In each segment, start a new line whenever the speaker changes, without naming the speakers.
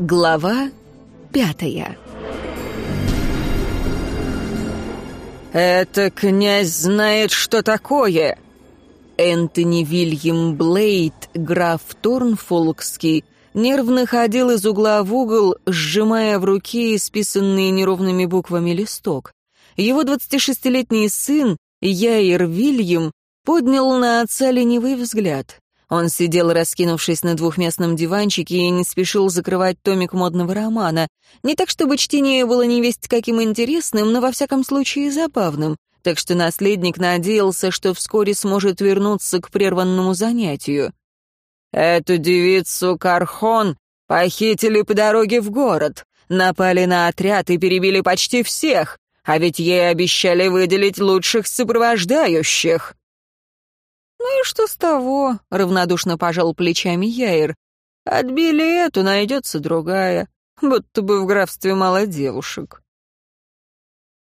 Глава пятая
«Это князь знает, что такое!»
Энтони Вильям Блейд, граф Торнфолкский, нервно ходил из угла в угол, сжимая в руке исписанный неровными буквами листок. Его 26-летний сын, Яир Вильям, поднял на отца ленивый взгляд. Он сидел, раскинувшись на двухместном диванчике, и не спешил закрывать томик модного романа. Не так, чтобы чтение было невесть каким интересным, но во всяком случае забавным. Так что наследник надеялся, что вскоре сможет вернуться к прерванному занятию.
«Эту девицу Кархон похитили по дороге в город, напали на отряд и перебили почти всех, а ведь ей обещали выделить лучших сопровождающих».
«Ну и что с того?» — равнодушно пожал плечами Яир. «Отбили эту, найдется другая, будто бы в графстве мало девушек».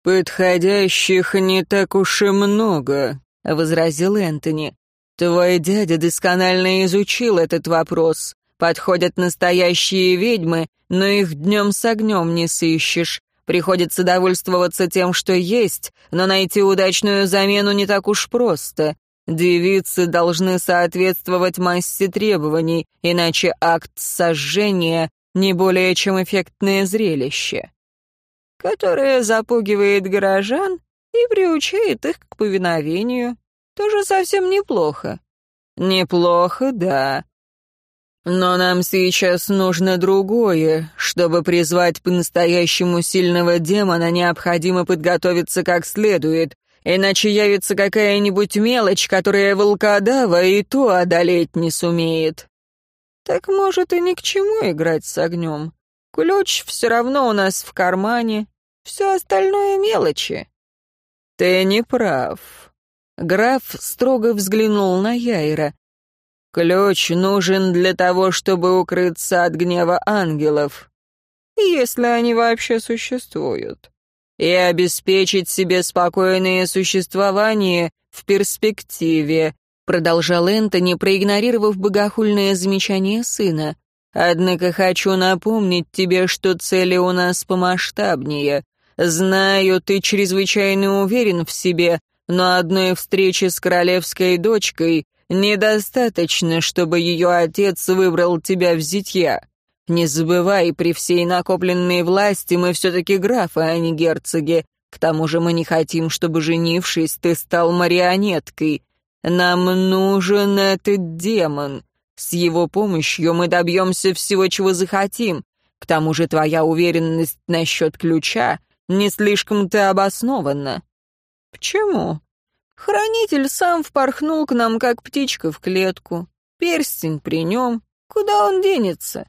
«Подходящих не так уж и много», — возразил Энтони. «Твой дядя досконально изучил этот вопрос. Подходят настоящие ведьмы, но их днем с огнем не сыщешь. Приходится довольствоваться тем, что есть, но найти удачную замену не так уж просто. Девицы должны соответствовать массе требований, иначе акт сожжения не более чем эффектное зрелище, которое запугивает горожан и приучает их к повиновению. Тоже совсем неплохо. Неплохо, да. Но нам сейчас нужно другое. Чтобы призвать по-настоящему сильного демона, необходимо подготовиться как следует, Иначе явится какая-нибудь мелочь, которая волкодава и то одолеть не сумеет. Так может и ни к чему играть с огнем. Ключ все равно у нас в кармане, все остальное мелочи. Ты не прав. Граф строго взглянул на Яйра. Ключ нужен для того, чтобы укрыться от гнева ангелов. Если они вообще существуют и обеспечить себе спокойное существование в перспективе», продолжал Энтони, проигнорировав богохульное замечание сына. «Однако хочу напомнить тебе, что цели у нас помасштабнее. Знаю, ты чрезвычайно уверен в себе, но одной встречи с королевской дочкой недостаточно, чтобы ее отец выбрал тебя в зятья. Не забывай, при всей накопленной власти мы все-таки графы, а не герцоги. К тому же мы не хотим, чтобы, женившись, ты стал марионеткой. Нам нужен этот демон. С его помощью мы добьемся всего, чего захотим. К тому же твоя уверенность насчет ключа не слишком-то обоснована. Почему? Хранитель сам впорхнул к нам, как птичка в клетку. Перстень при нем. Куда он денется?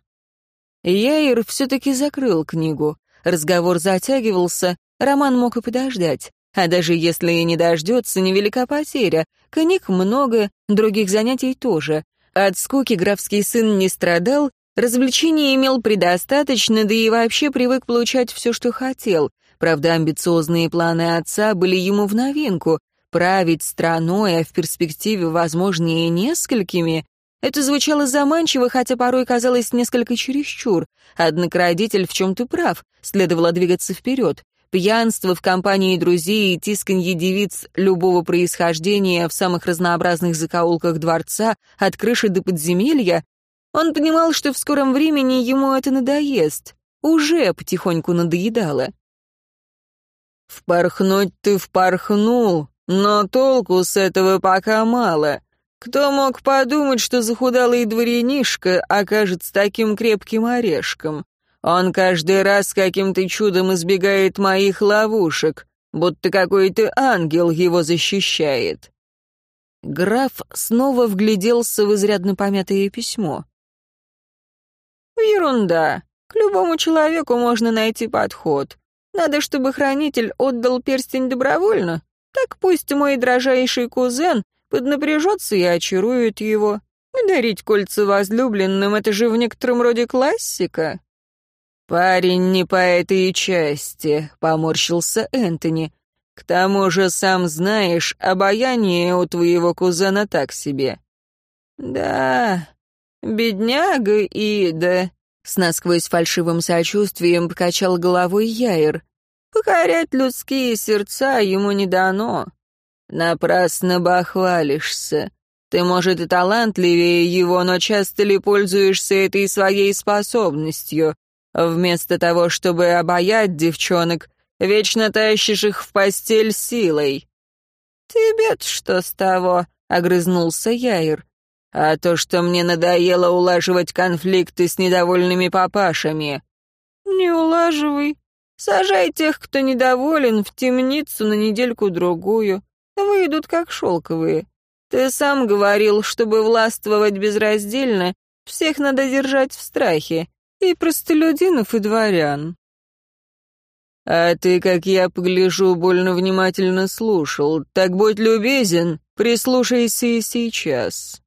Яир все-таки закрыл книгу. Разговор затягивался, роман мог и подождать. А даже если и не дождется, невелика потеря. Книг много, других занятий тоже. От скуки графский сын не страдал, развлечений имел предостаточно, да и вообще привык получать все, что хотел. Правда, амбициозные планы отца были ему в новинку. Править страной, а в перспективе, возможнее, несколькими, это звучало заманчиво, хотя порой казалось несколько чересчур. Однако родитель в чем-то прав, следовало двигаться вперед. Пьянство в компании друзей и тисканье девиц любого происхождения в самых разнообразных закоулках дворца, от крыши до подземелья. Он понимал, что в скором времени ему это надоест. Уже потихоньку надоедало. «Впорхнуть ты впорхнул, но толку с этого пока мало», кто мог подумать, что захудалый дворянишка окажется таким крепким орешком? Он каждый раз каким-то чудом избегает моих ловушек, будто какой-то ангел его защищает. Граф снова вгляделся в изрядно помятое письмо. «Ерунда. К любому человеку можно найти подход. Надо, чтобы хранитель отдал перстень добровольно. Так пусть мой дрожайший кузен поднапряжется и очарует его. Дарить кольца возлюбленным — это же в некотором роде классика. «Парень не по этой части», — поморщился Энтони. «К тому же, сам знаешь, обаяние у твоего кузена так себе».
Да, бедняга Ида, с насквозь фальшивым сочувствием покачал головой Яир. Покорять людские сердца ему не дано. Напрасно бахвалишься. Ты, может, и талантливее его, но часто ли пользуешься этой своей способностью? Вместо того, чтобы обаять девчонок, вечно тащишь их в постель силой. «Тебе-то что с того?» — огрызнулся Яир. «А то, что мне надоело улаживать конфликты с недовольными папашами». «Не улаживай. Сажай тех, кто недоволен, в темницу на недельку-другую. Выйдут как шелковые. Ты сам говорил, чтобы властвовать безраздельно, всех надо держать в страхе, и простолюдинов, и дворян. А ты, как я погляжу, больно внимательно слушал. Так будь любезен, прислушайся и сейчас.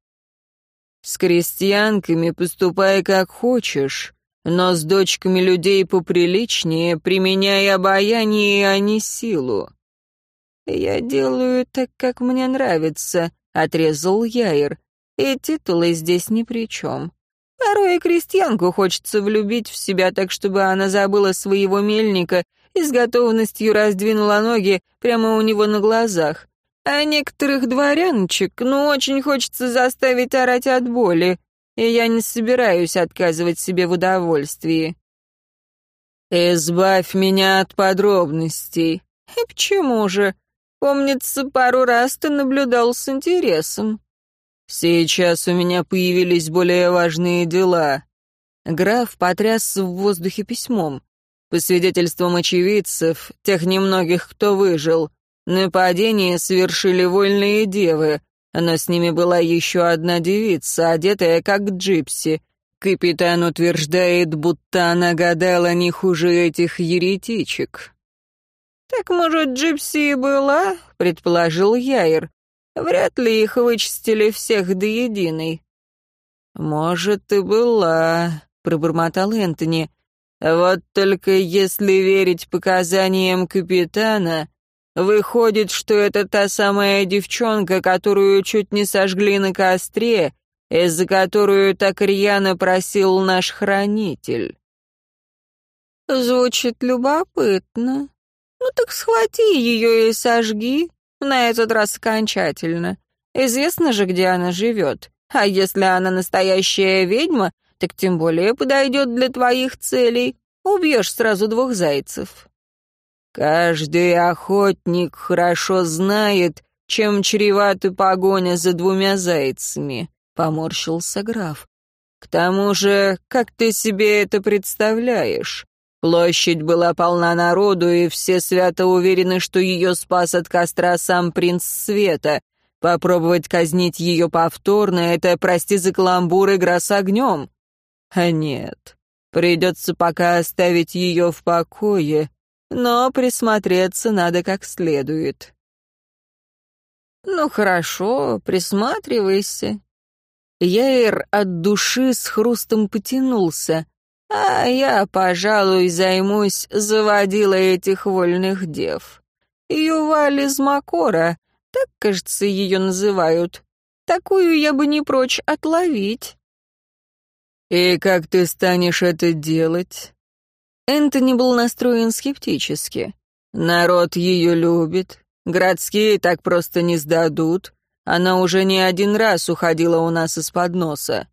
С крестьянками поступай как хочешь, но с дочками людей поприличнее применяй обаяние, а не силу. Я делаю так, как мне нравится, — отрезал Яир. «И титулы здесь ни при чем. Порой крестьянку хочется влюбить в себя так, чтобы она забыла своего мельника и с готовностью раздвинула ноги прямо у него на глазах. А некоторых дворяночек, ну, очень хочется заставить орать от боли, и я не собираюсь отказывать себе в удовольствии». «Избавь меня от подробностей». «И почему же? Помнится, пару раз ты наблюдал с интересом. Сейчас у меня появились более важные дела. Граф потряс в воздухе письмом. По свидетельствам очевидцев, тех немногих, кто выжил, нападение совершили вольные девы, но с ними была еще одна девица, одетая как джипси. Капитан утверждает, будто она гадала не хуже этих еретичек. «Так, может, Джипси и была?» — предположил Яир. «Вряд ли их вычистили всех до единой». «Может, и была», — пробормотал Энтони. «Вот только если верить показаниям капитана, выходит, что это та самая девчонка, которую чуть не сожгли на костре, из-за которую так рьяно просил наш хранитель». «Звучит любопытно», «Ну так схвати ее и сожги, на этот раз окончательно. Известно же, где она живет. А если она настоящая ведьма, так тем более подойдет для твоих целей. Убьешь сразу двух зайцев». «Каждый охотник хорошо знает, чем чревата погоня за двумя зайцами», — поморщился граф. «К тому же, как ты себе это представляешь? Площадь была полна народу, и все свято уверены, что ее спас от костра сам принц Света. Попробовать казнить ее повторно — это, прости за каламбур, игра с огнем. А нет, придется пока оставить ее в покое, но присмотреться надо как следует. «Ну хорошо, присматривайся». Яир от души с хрустом потянулся. А я, пожалуй, займусь заводила этих вольных дев. Юваль из Макора, так, кажется, ее называют. Такую я бы не прочь отловить. И как ты станешь это делать? Энтони был настроен скептически. Народ ее любит, городские так просто не сдадут. Она уже не один раз уходила у нас из-под носа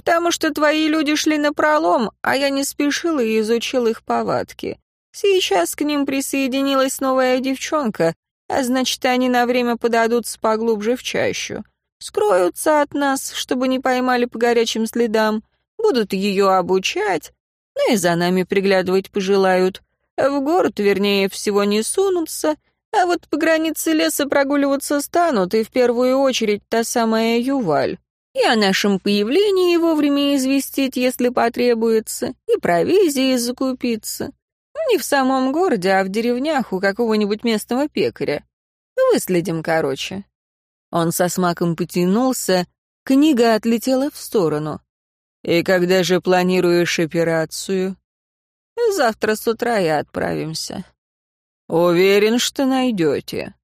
потому что твои люди шли на пролом, а я не спешил и изучил их повадки. Сейчас к ним присоединилась новая девчонка, а значит, они на время подадутся поглубже в чащу. Скроются от нас, чтобы не поймали по горячим следам, будут ее обучать, ну и за нами приглядывать пожелают. В город, вернее всего, не сунутся, а вот по границе леса прогуливаться станут, и в первую очередь та самая Юваль и о нашем появлении вовремя известить, если потребуется, и провизией закупиться. Не в самом городе, а в деревнях у какого-нибудь местного пекаря. Выследим, короче». Он со смаком потянулся, книга отлетела в сторону. «И когда же планируешь операцию?» «Завтра с утра и отправимся». «Уверен, что найдете».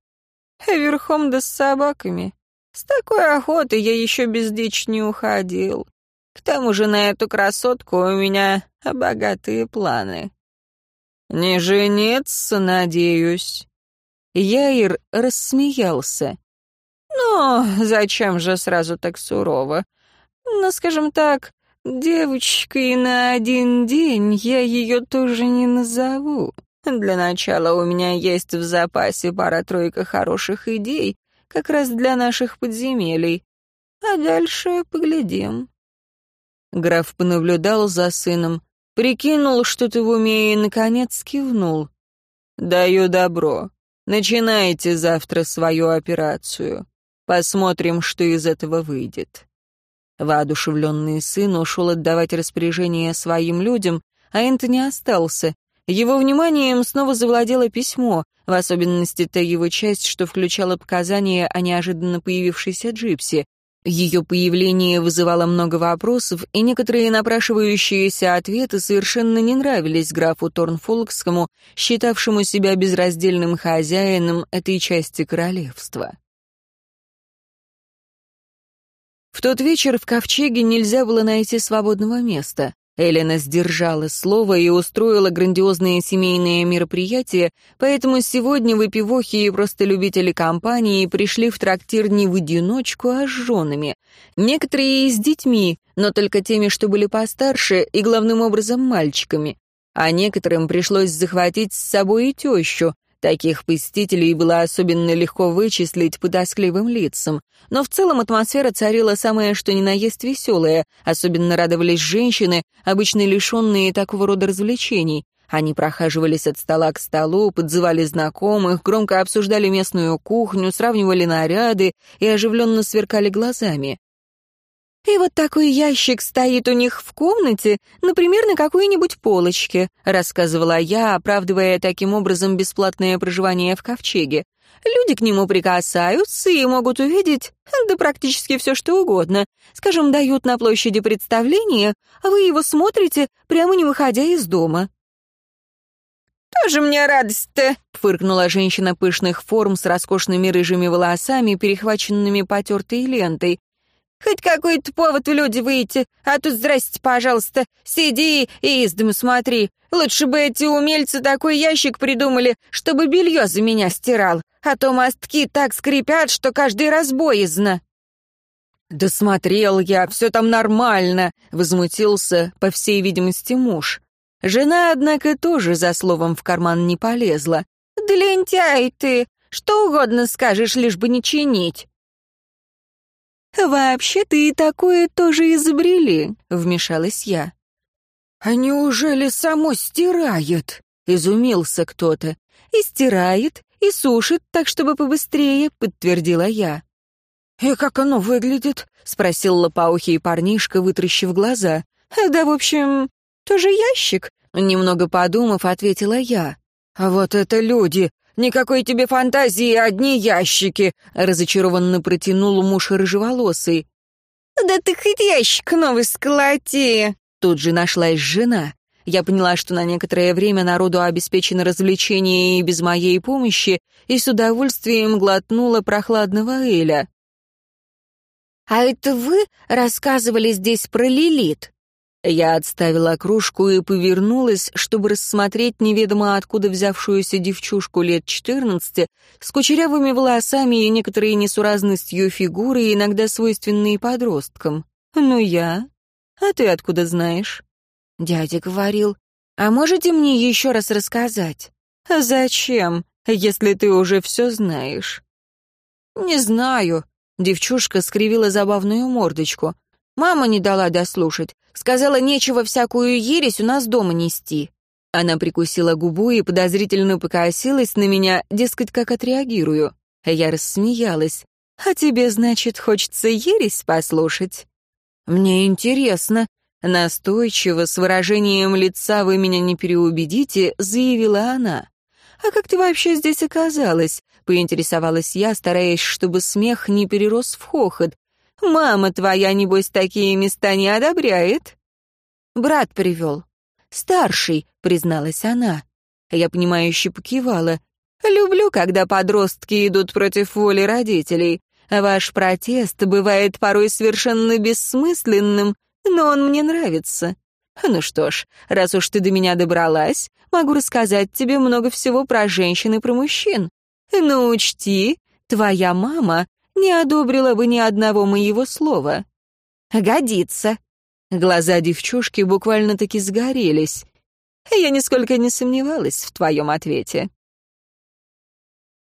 «Верхом да с собаками. С такой охоты я еще без дичь не уходил. К тому же на эту красотку у меня богатые планы. Не жениться, надеюсь. Яир рассмеялся. «Ну, зачем же сразу так сурово? Ну, скажем так, девочкой на один день я ее тоже не назову. Для начала у меня есть в запасе пара-тройка хороших идей, как раз для наших подземелий. А дальше поглядим». Граф понаблюдал за сыном, прикинул что-то в уме и, наконец, кивнул. «Даю добро. Начинайте завтра свою операцию. Посмотрим, что из этого выйдет». Воодушевленный сын ушел отдавать распоряжение своим людям, а Энтони остался. Его вниманием снова завладело письмо, в особенности та его часть, что включала показания о неожиданно появившейся джипси. Ее появление вызывало много вопросов, и некоторые напрашивающиеся ответы совершенно не нравились графу Торнфолкскому, считавшему себя безраздельным хозяином этой части королевства. В тот вечер в ковчеге нельзя было найти свободного места. Элена сдержала слово и устроила грандиозные семейные мероприятия, поэтому сегодня выпивохи и просто любители компании пришли в трактир не в одиночку, а с женами. Некоторые и с детьми, но только теми, что были постарше, и главным образом мальчиками. А некоторым пришлось захватить с собой и тещу, Таких посетителей было особенно легко вычислить по тоскливым лицам. Но в целом атмосфера царила самое что ни на есть веселая, особенно радовались женщины, обычно лишенные такого рода развлечений. Они прохаживались от стола к столу, подзывали знакомых, громко обсуждали местную кухню, сравнивали наряды и оживленно сверкали глазами. И вот такой ящик стоит у них в комнате, например, на какой-нибудь полочке», рассказывала я, оправдывая таким образом бесплатное проживание в ковчеге. Люди к нему прикасаются и могут увидеть, да практически все что угодно. Скажем, дают на площади представление, а вы его смотрите, прямо не выходя из дома. «Тоже мне радость-то!» — фыркнула женщина пышных форм с роскошными рыжими волосами, перехваченными потертой лентой. Хоть какой-то повод в люди выйти, а тут здрасте, пожалуйста, сиди и из дому смотри. Лучше бы эти умельцы такой ящик придумали, чтобы белье за меня стирал, а то мостки так скрипят, что каждый раз боязно». «Да смотрел я, все там нормально», — возмутился, по всей видимости, муж. Жена, однако, тоже за словом в карман не полезла. «Да лентяй ты, что угодно скажешь, лишь бы не чинить». «Вообще-то и такое тоже изобрели», — вмешалась я. «А неужели само стирает?» — изумился кто-то. «И стирает, и сушит, так чтобы побыстрее», — подтвердила я. «И как оно выглядит?» — спросил лопоухий парнишка, вытращив глаза. «Да, в общем, тоже ящик», — немного подумав, ответила я. «А вот это люди! Никакой тебе фантазии, одни ящики!» — разочарованно протянул муж рыжеволосый. «Да ты хоть ящик новый сколоти!» Тут же нашлась жена. Я поняла, что на некоторое время народу обеспечено развлечение и без моей помощи, и с удовольствием глотнула прохладного Эля. «А это вы рассказывали здесь про Лилит?» Я отставила кружку и повернулась, чтобы рассмотреть неведомо откуда взявшуюся девчушку лет четырнадцати с кучерявыми волосами и некоторой несуразностью фигуры, иногда свойственные подросткам. «Ну я? А ты откуда знаешь?» Дядя говорил, «А можете мне еще раз рассказать?» «Зачем, если ты уже все знаешь?» «Не знаю», — девчушка скривила забавную мордочку. «Мама не дала дослушать. Сказала, нечего всякую ересь у нас дома нести». Она прикусила губу и подозрительно покосилась на меня, дескать, как отреагирую. Я рассмеялась. «А тебе, значит, хочется ересь послушать?» «Мне интересно». Настойчиво, с выражением лица «вы меня не переубедите», заявила она. «А как ты вообще здесь оказалась?» — поинтересовалась я, стараясь, чтобы смех не перерос в хохот. Мама твоя, небось, такие места не одобряет?» «Брат привел. Старший», — призналась она. Я понимающе покивала. «Люблю, когда подростки идут против воли родителей. Ваш протест бывает порой совершенно бессмысленным, но он мне нравится. Ну что ж, раз уж ты до меня добралась, могу рассказать тебе много всего про женщин и про мужчин. Но учти, твоя мама не одобрила бы ни одного моего слова. Годится. Глаза девчушки буквально-таки сгорелись. Я нисколько не сомневалась в твоем ответе.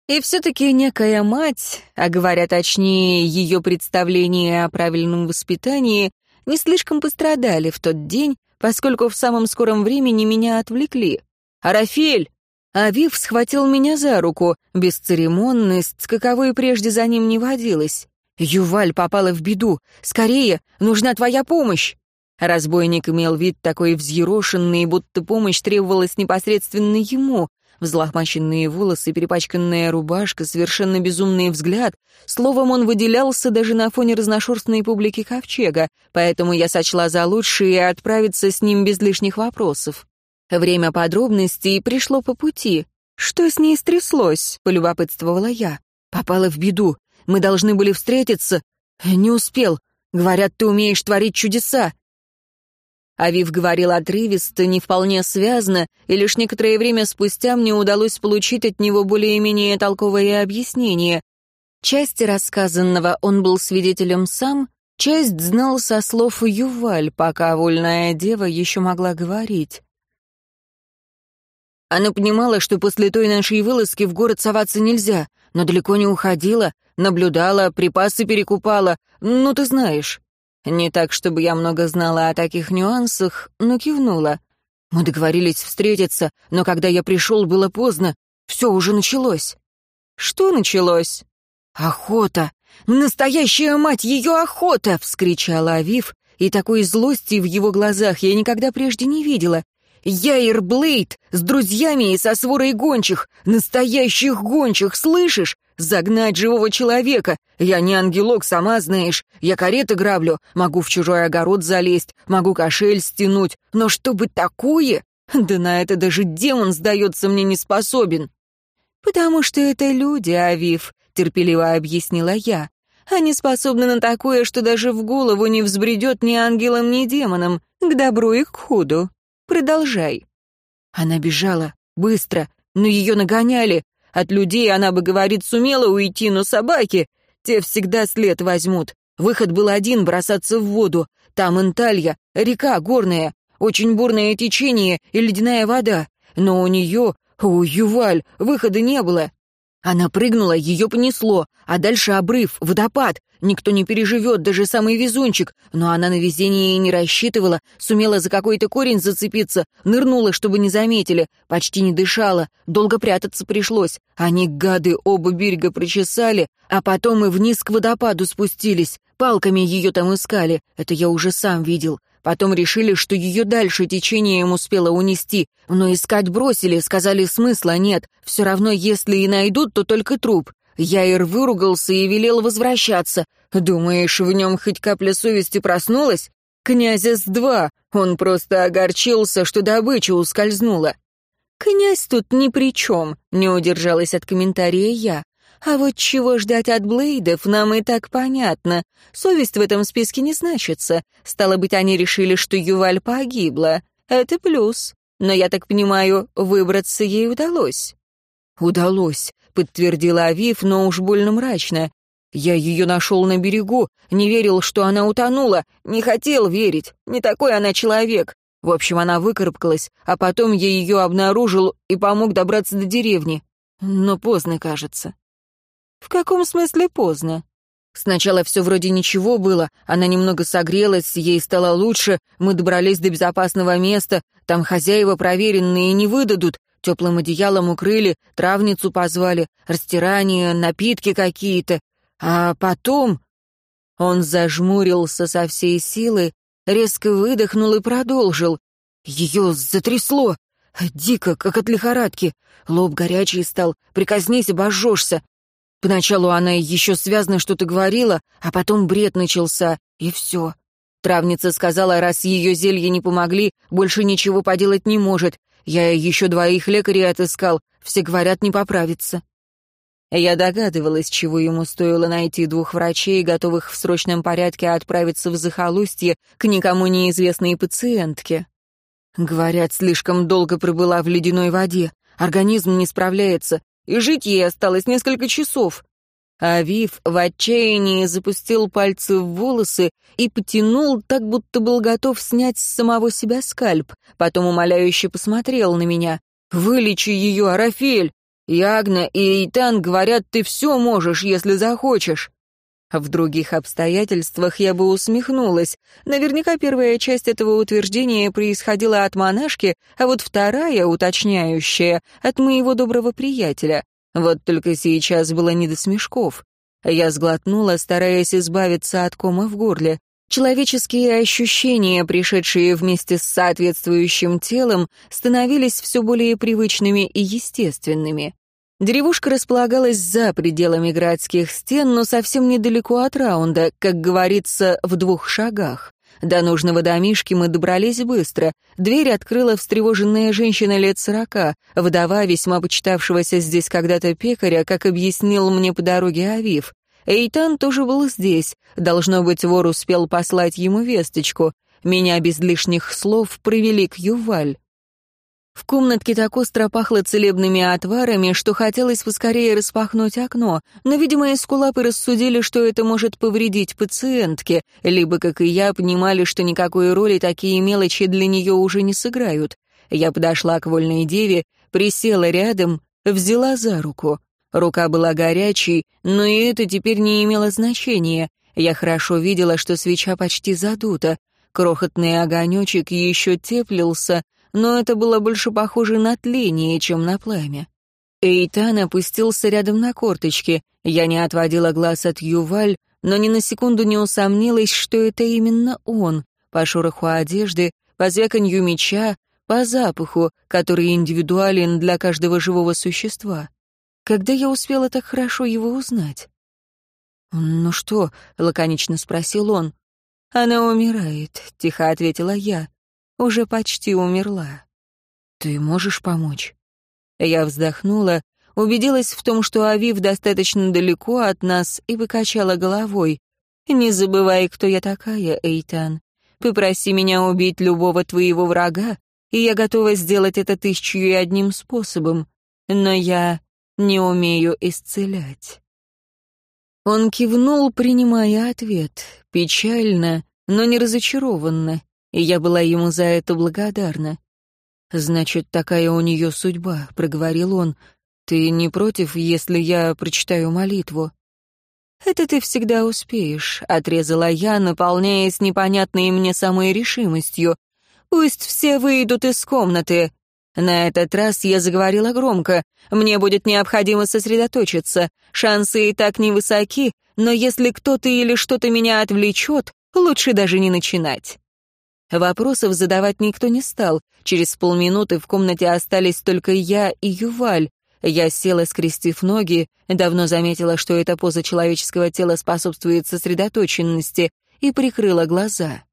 И все-таки некая мать, а говоря точнее, ее представление о правильном воспитании, не слишком пострадали в тот день, поскольку в самом скором времени меня отвлекли. «Арафель!» Авив схватил меня за руку, бесцеремонность, каковой прежде за ним не водилась. «Юваль попала в беду! Скорее! Нужна твоя помощь!» Разбойник имел вид такой взъерошенный, будто помощь требовалась непосредственно ему, Взлохмаченные волосы, перепачканная рубашка, совершенно безумный взгляд. Словом, он выделялся даже на фоне разношерстной публики Ковчега, поэтому я сочла за лучшее отправиться с ним без лишних вопросов. Время подробностей пришло по пути. «Что с ней стряслось?» — полюбопытствовала я. «Попала в беду. Мы должны были встретиться. Не успел. Говорят, ты умеешь творить чудеса. Авив говорил отрывисто, не вполне связно, и лишь некоторое время спустя мне удалось получить от него более-менее толковое объяснение. Части рассказанного он был свидетелем сам, часть знал со слов Юваль, пока вольная дева еще могла говорить. Она понимала, что после той нашей вылазки в город соваться нельзя, но далеко не уходила, наблюдала, припасы перекупала, ну, ты знаешь. Не так, чтобы я много знала о таких нюансах, но кивнула. Мы договорились встретиться, но когда я пришел, было поздно. Все уже началось. Что началось? Охота! Настоящая мать ее охота! вскричала Авив, и такой злости в его глазах я никогда прежде не видела. Яир Блейд с друзьями и со сворой гончих, настоящих гончих, слышишь? Загнать живого человека. Я не ангелок, сама знаешь. Я кареты граблю, могу в чужой огород залезть, могу кошель стянуть. Но чтобы такое? Да на это даже демон, сдается мне, не способен. «Потому что это люди, Авив», — терпеливо объяснила я. «Они способны на такое, что даже в голову не взбредет ни ангелом, ни демоном, к добру и к худу. Продолжай». Она бежала, быстро, но ее нагоняли, от людей она бы, говорит, сумела уйти, но собаки, те всегда след возьмут. Выход был один — бросаться в воду. Там Инталья, река горная, очень бурное течение и ледяная вода. Но у нее, у Юваль, выхода не было. Она прыгнула, ее понесло, а дальше обрыв, водопад. Никто не переживет, даже самый везунчик. Но она на везение и не рассчитывала, сумела за какой-то корень зацепиться, нырнула, чтобы не заметили, почти не дышала, долго прятаться пришлось. Они, гады, оба берега прочесали, а потом и вниз к водопаду спустились. Палками ее там искали, это я уже сам видел. Потом решили, что ее дальше течением успело унести, но искать бросили, сказали, смысла нет, все равно, если и найдут, то только труп. Яир выругался и велел возвращаться. Думаешь, в нем хоть капля совести проснулась? Князя с два, он просто огорчился, что добыча ускользнула. «Князь тут ни при чем», — не удержалась от комментария я. А вот чего ждать от Блейдов, нам и так понятно. Совесть в этом списке не значится. Стало быть, они решили, что Юваль погибла. Это плюс. Но, я так понимаю, выбраться ей удалось. «Удалось», — подтвердила Авив, но уж больно мрачно. «Я ее нашел на берегу, не верил, что она утонула, не хотел верить, не такой она человек. В общем, она выкарабкалась, а потом я ее обнаружил и помог добраться до деревни. Но поздно, кажется». «В каком смысле поздно?» Сначала все вроде ничего было, она немного согрелась, ей стало лучше, мы добрались до безопасного места, там хозяева проверенные не выдадут, теплым одеялом укрыли, травницу позвали, растирание, напитки какие-то. А потом... Он зажмурился со всей силы, резко выдохнул и продолжил. Ее затрясло. Дико, как от лихорадки. Лоб горячий стал. Прикоснись, обожжешься. Поначалу она еще связно что-то говорила, а потом бред начался, и все. Травница сказала, раз ее зелья не помогли, больше ничего поделать не может. Я еще двоих лекарей отыскал, все говорят, не поправится. Я догадывалась, чего ему стоило найти двух врачей, готовых в срочном порядке отправиться в захолустье к никому неизвестной пациентке. Говорят, слишком долго пробыла в ледяной воде, организм не справляется, и жить ей осталось несколько часов. Авив в отчаянии запустил пальцы в волосы и потянул, так будто был готов снять с самого себя скальп, потом умоляюще посмотрел на меня. «Вылечи ее, Арафель! Ягна и Эйтан говорят, ты все можешь, если захочешь». В других обстоятельствах я бы усмехнулась. Наверняка первая часть этого утверждения происходила от монашки, а вот вторая, уточняющая, от моего доброго приятеля. Вот только сейчас было не до смешков. Я сглотнула, стараясь избавиться от кома в горле. Человеческие ощущения, пришедшие вместе с соответствующим телом, становились все более привычными и естественными. Деревушка располагалась за пределами городских стен, но совсем недалеко от раунда, как говорится, в двух шагах. До нужного домишки мы добрались быстро. Дверь открыла встревоженная женщина лет сорока, вдова весьма почитавшегося здесь когда-то пекаря, как объяснил мне по дороге Авив. Эйтан тоже был здесь. Должно быть, вор успел послать ему весточку. Меня без лишних слов провели к Юваль. В комнатке так остро пахло целебными отварами, что хотелось поскорее распахнуть окно, но, видимо, эскулапы рассудили, что это может повредить пациентке, либо, как и я, понимали, что никакой роли такие мелочи для нее уже не сыграют. Я подошла к вольной деве, присела рядом, взяла за руку. Рука была горячей, но и это теперь не имело значения. Я хорошо видела, что свеча почти задута. Крохотный огонечек еще теплился, но это было больше похоже на тление, чем на пламя. Эйтан опустился рядом на корточки. Я не отводила глаз от Юваль, но ни на секунду не усомнилась, что это именно он, по шороху одежды, по звяканью меча, по запаху, который индивидуален для каждого живого существа. Когда я успела так хорошо его узнать? «Ну что?» — лаконично спросил он. «Она умирает», — тихо ответила я уже почти умерла. Ты можешь помочь?» Я вздохнула, убедилась в том, что Авив достаточно далеко от нас, и покачала головой. «Не забывай, кто я такая, Эйтан. Попроси меня убить любого твоего врага, и я готова сделать это тысячу и одним способом. Но я не умею исцелять». Он кивнул, принимая ответ, печально, но не разочарованно и я была ему за это благодарна. «Значит, такая у нее судьба», — проговорил он. «Ты не против, если я прочитаю молитву?» «Это ты всегда успеешь», — отрезала я, наполняясь непонятной мне самой решимостью. «Пусть все выйдут из комнаты». На этот раз я заговорила громко. «Мне будет необходимо сосредоточиться. Шансы и так невысоки, но если кто-то или что-то меня отвлечет, лучше даже не начинать». Вопросов задавать никто не стал. Через полминуты в комнате остались только я и Юваль. Я села, скрестив ноги, давно заметила, что эта поза человеческого тела способствует сосредоточенности, и прикрыла глаза.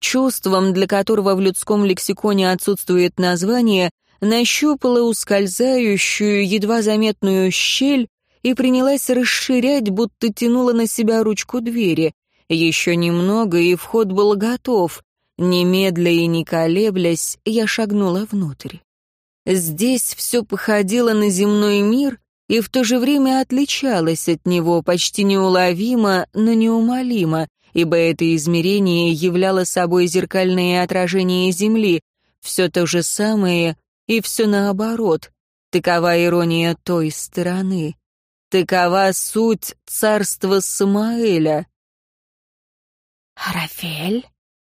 Чувством, для которого в людском лексиконе отсутствует название, нащупала ускользающую, едва заметную щель и принялась расширять, будто тянула на себя ручку двери. Еще немного, и вход был готов. Немедля и не колеблясь, я шагнула внутрь. Здесь все походило на земной мир и в то же время отличалось от него почти неуловимо, но неумолимо, ибо это измерение являло собой зеркальное отражение Земли, все то же самое и все наоборот. Такова ирония той стороны. Такова суть царства Самаэля.
«Рафель?»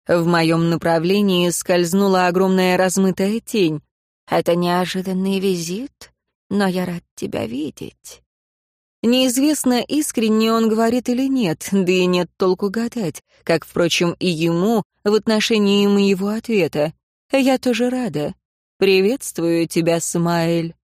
В моем направлении скользнула огромная размытая тень.
«Это неожиданный визит, но я рад тебя видеть».
Неизвестно, искренне он говорит или нет, да и нет толку гадать, как, впрочем, и ему в отношении моего ответа. Я тоже рада. Приветствую тебя, Самаэль.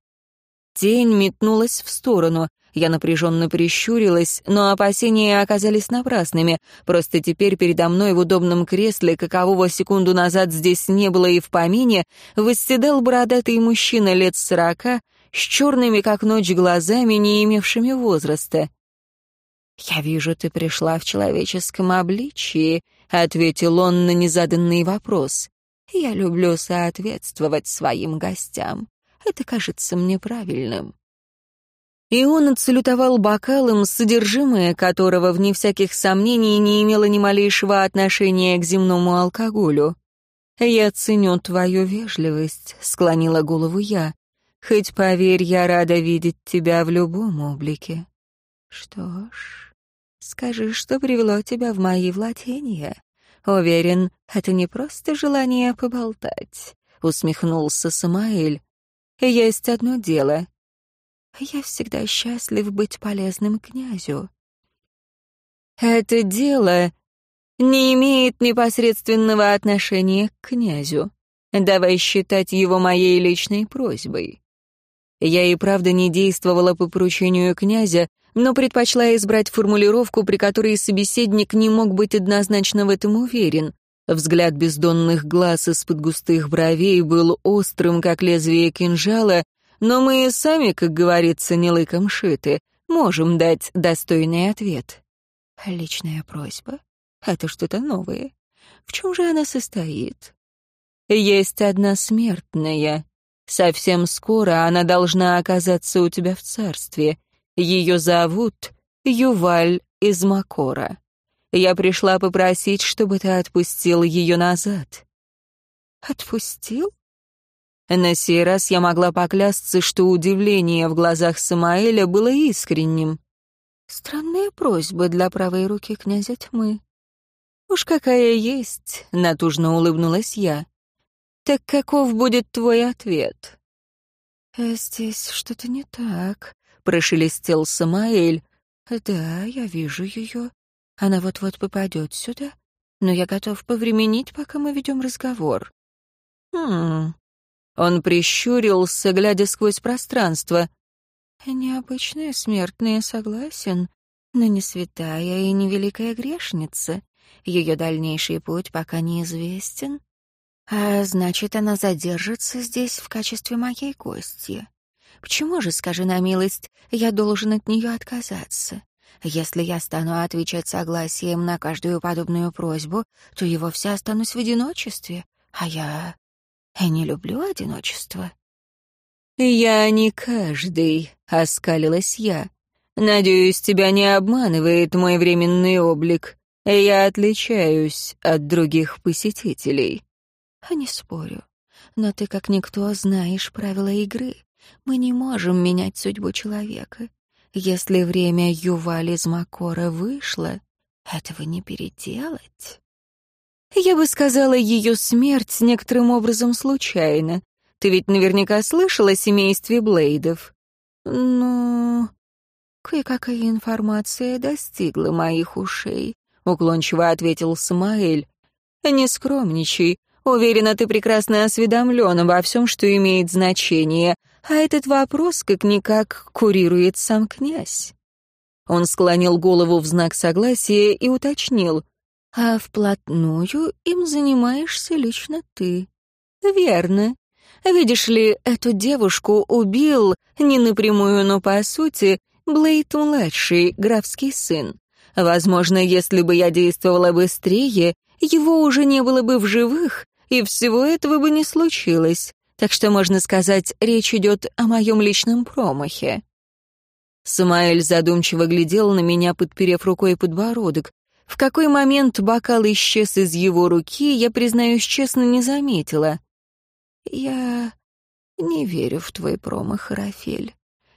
Тень метнулась в сторону. Я напряженно прищурилась, но опасения оказались напрасными. Просто теперь передо мной в удобном кресле, какового секунду назад здесь не было и в помине, восседал бородатый мужчина лет сорока, с черными, как ночь, глазами, не имевшими возраста. «Я вижу, ты пришла в человеческом обличии», — ответил он на незаданный вопрос. «Я люблю соответствовать своим гостям. Это кажется мне правильным». И он отсалютовал бокалом, содержимое которого, вне всяких сомнений, не имело ни малейшего отношения к земному алкоголю. «Я ценю твою вежливость», — склонила голову я. «Хоть, поверь, я рада видеть тебя в любом облике». «Что ж, скажи, что привело тебя в мои владения. Уверен, это не просто желание поболтать», — усмехнулся Самаэль. «Есть одно дело. Я всегда счастлив быть полезным князю». «Это дело не имеет непосредственного отношения к князю. Давай считать его моей личной просьбой. Я и правда не действовала по поручению князя, но предпочла избрать формулировку, при которой собеседник не мог быть однозначно в этом уверен. Взгляд бездонных глаз из-под густых бровей был острым, как лезвие кинжала, но мы и сами, как говорится, не лыком шиты, можем дать достойный ответ. Личная просьба? Это что-то новое. В чем же она состоит? Есть одна смертная. Совсем скоро она должна оказаться у тебя в царстве. Ее зовут Юваль из Макора. Я пришла попросить, чтобы ты отпустил ее назад. Отпустил? На сей раз я могла поклясться, что удивление в глазах Самаэля было искренним. Странная просьба для правой руки князя тьмы. «Уж какая есть», — натужно улыбнулась я. «Так каков будет твой ответ?» «Э, «Здесь что-то не так», — прошелестел Самаэль. «Да, я вижу ее. Она вот-вот попадет сюда, но я готов повременить, пока мы ведем разговор». «Хм...» Он прищурился, глядя сквозь пространство. «Необычная смертная, согласен, но не святая и не великая грешница. Ее дальнейший путь пока неизвестен. А значит, она задержится здесь в качестве моей гостья. Почему же, скажи на милость, я должен от нее отказаться? Если я стану отвечать согласием на каждую подобную просьбу, то и вовсе останусь в одиночестве, а я... я не люблю одиночество. «Я не каждый», — оскалилась я. «Надеюсь, тебя не обманывает мой временный облик. Я отличаюсь от других посетителей. А не спорю. Но ты, как никто, знаешь правила игры. Мы не можем менять судьбу человека. Если время Ювали из Макора вышло, этого не переделать. Я бы сказала, ее смерть некоторым образом случайно. Ты ведь наверняка слышала о семействе Блейдов. Ну, кое-какая информация достигла моих ушей уклончиво ответил Самаэль. «Не скромничай. Уверена, ты прекрасно осведомлен обо всем, что имеет значение, а этот вопрос как-никак курирует сам князь». Он склонил голову в знак согласия и уточнил. «А вплотную им занимаешься лично ты». «Верно. Видишь ли, эту девушку убил, не напрямую, но по сути, Блейд-младший, графский сын. Возможно, если бы я действовала быстрее, его уже не было бы в живых, и всего этого бы не случилось. Так что, можно сказать, речь идет о моем личном промахе. Самаэль задумчиво глядел на меня, подперев рукой подбородок. В какой момент бокал исчез из его руки, я, признаюсь честно, не заметила. «Я не верю в твой промах, Рафель.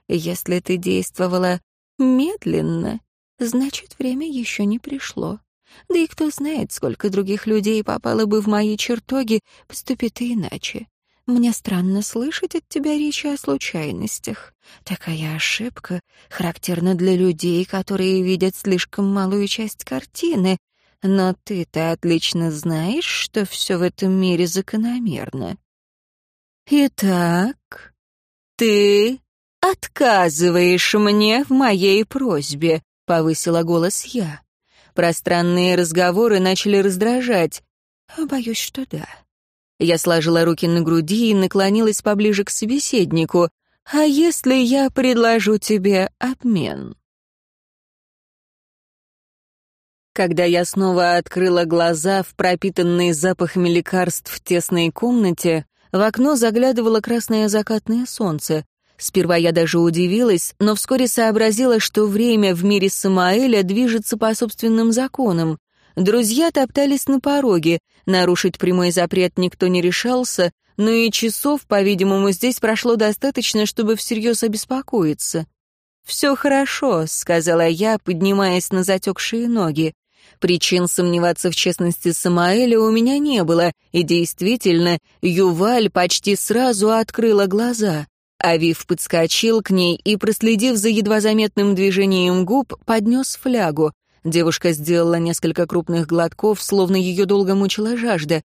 Если ты действовала медленно, Значит, время еще не пришло. Да и кто знает, сколько других людей попало бы в мои чертоги, поступит и иначе. Мне странно слышать от тебя речи о случайностях. Такая ошибка характерна для людей, которые видят слишком малую часть картины. Но ты-то отлично знаешь, что все в этом мире закономерно. Итак, ты отказываешь мне в моей просьбе, повысила голос я. Пространные разговоры начали раздражать. Боюсь, что да. Я сложила руки на груди и наклонилась поближе к собеседнику. «А если я предложу тебе обмен?» Когда я снова открыла глаза в пропитанной запахами лекарств тесной комнате, в окно заглядывало красное закатное солнце. Сперва я даже удивилась, но вскоре сообразила, что время в мире Самаэля движется по собственным законам. Друзья топтались на пороге, нарушить прямой запрет никто не решался, но и часов, по-видимому, здесь прошло достаточно, чтобы всерьез обеспокоиться. «Все хорошо», — сказала я, поднимаясь на затекшие ноги. Причин сомневаться в честности Самаэля у меня не было, и действительно, Юваль почти сразу открыла глаза. Авив подскочил к ней и, проследив за едва заметным движением губ, поднес флягу. Девушка сделала несколько крупных глотков, словно ее долго мучила жажда.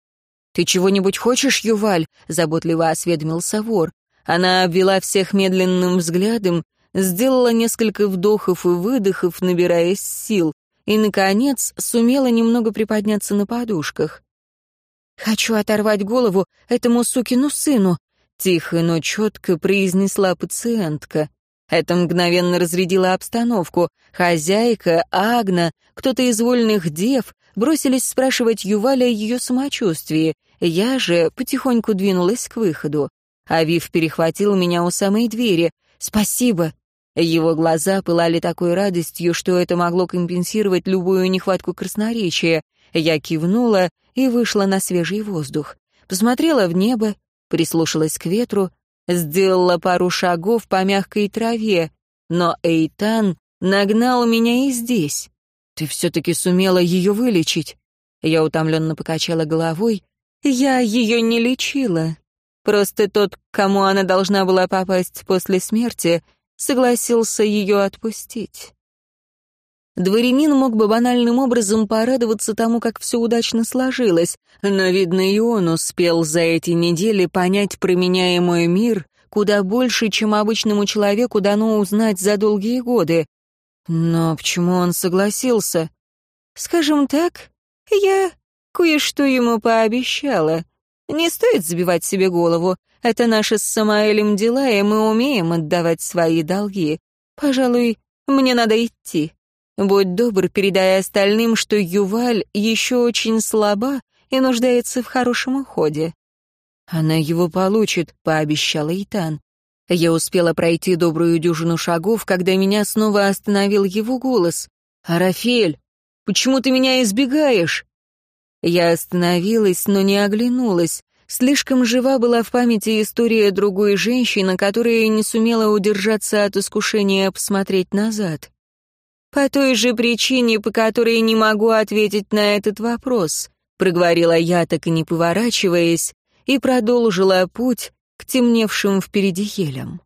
«Ты чего-нибудь хочешь, Юваль?» — заботливо осведомился вор. Она обвела всех медленным взглядом, сделала несколько вдохов и выдохов, набираясь сил и, наконец, сумела немного приподняться на подушках. «Хочу оторвать голову этому сукину сыну», — тихо, но четко произнесла пациентка. Это мгновенно разрядило обстановку. Хозяйка, Агна, кто-то из вольных дев бросились спрашивать Юваля о ее самочувствии. Я же потихоньку двинулась к выходу. Авив перехватил меня у самой двери. «Спасибо», его глаза пылали такой радостью, что это могло компенсировать любую нехватку красноречия. Я кивнула и вышла на свежий воздух. Посмотрела в небо, прислушалась к ветру, сделала пару шагов по мягкой траве, но Эйтан нагнал меня и здесь. Ты все-таки сумела ее вылечить. Я утомленно покачала головой. Я ее не лечила. Просто тот, кому она должна была попасть после смерти, согласился ее отпустить. Дворянин мог бы банальным образом порадоваться тому, как все удачно сложилось, но, видно, и он успел за эти недели понять променяемый мир куда больше, чем обычному человеку дано узнать за долгие годы. Но почему он согласился? Скажем так, я кое-что ему пообещала. Не стоит забивать себе голову. Это наши с Самаэлем дела, и мы умеем отдавать свои долги. Пожалуй, мне надо идти. Будь добр, передай остальным, что Юваль еще очень слаба и нуждается в хорошем уходе. Она его получит, пообещал Итан. Я успела пройти добрую дюжину шагов, когда меня снова остановил его голос. «Арафель, почему ты меня избегаешь?» Я остановилась, но не оглянулась. Слишком жива была в памяти история другой женщины, которая не сумела удержаться от искушения посмотреть назад. «По той же причине, по которой не могу ответить на этот вопрос», проговорила я, так и не поворачиваясь, и продолжила путь к темневшим впереди елям.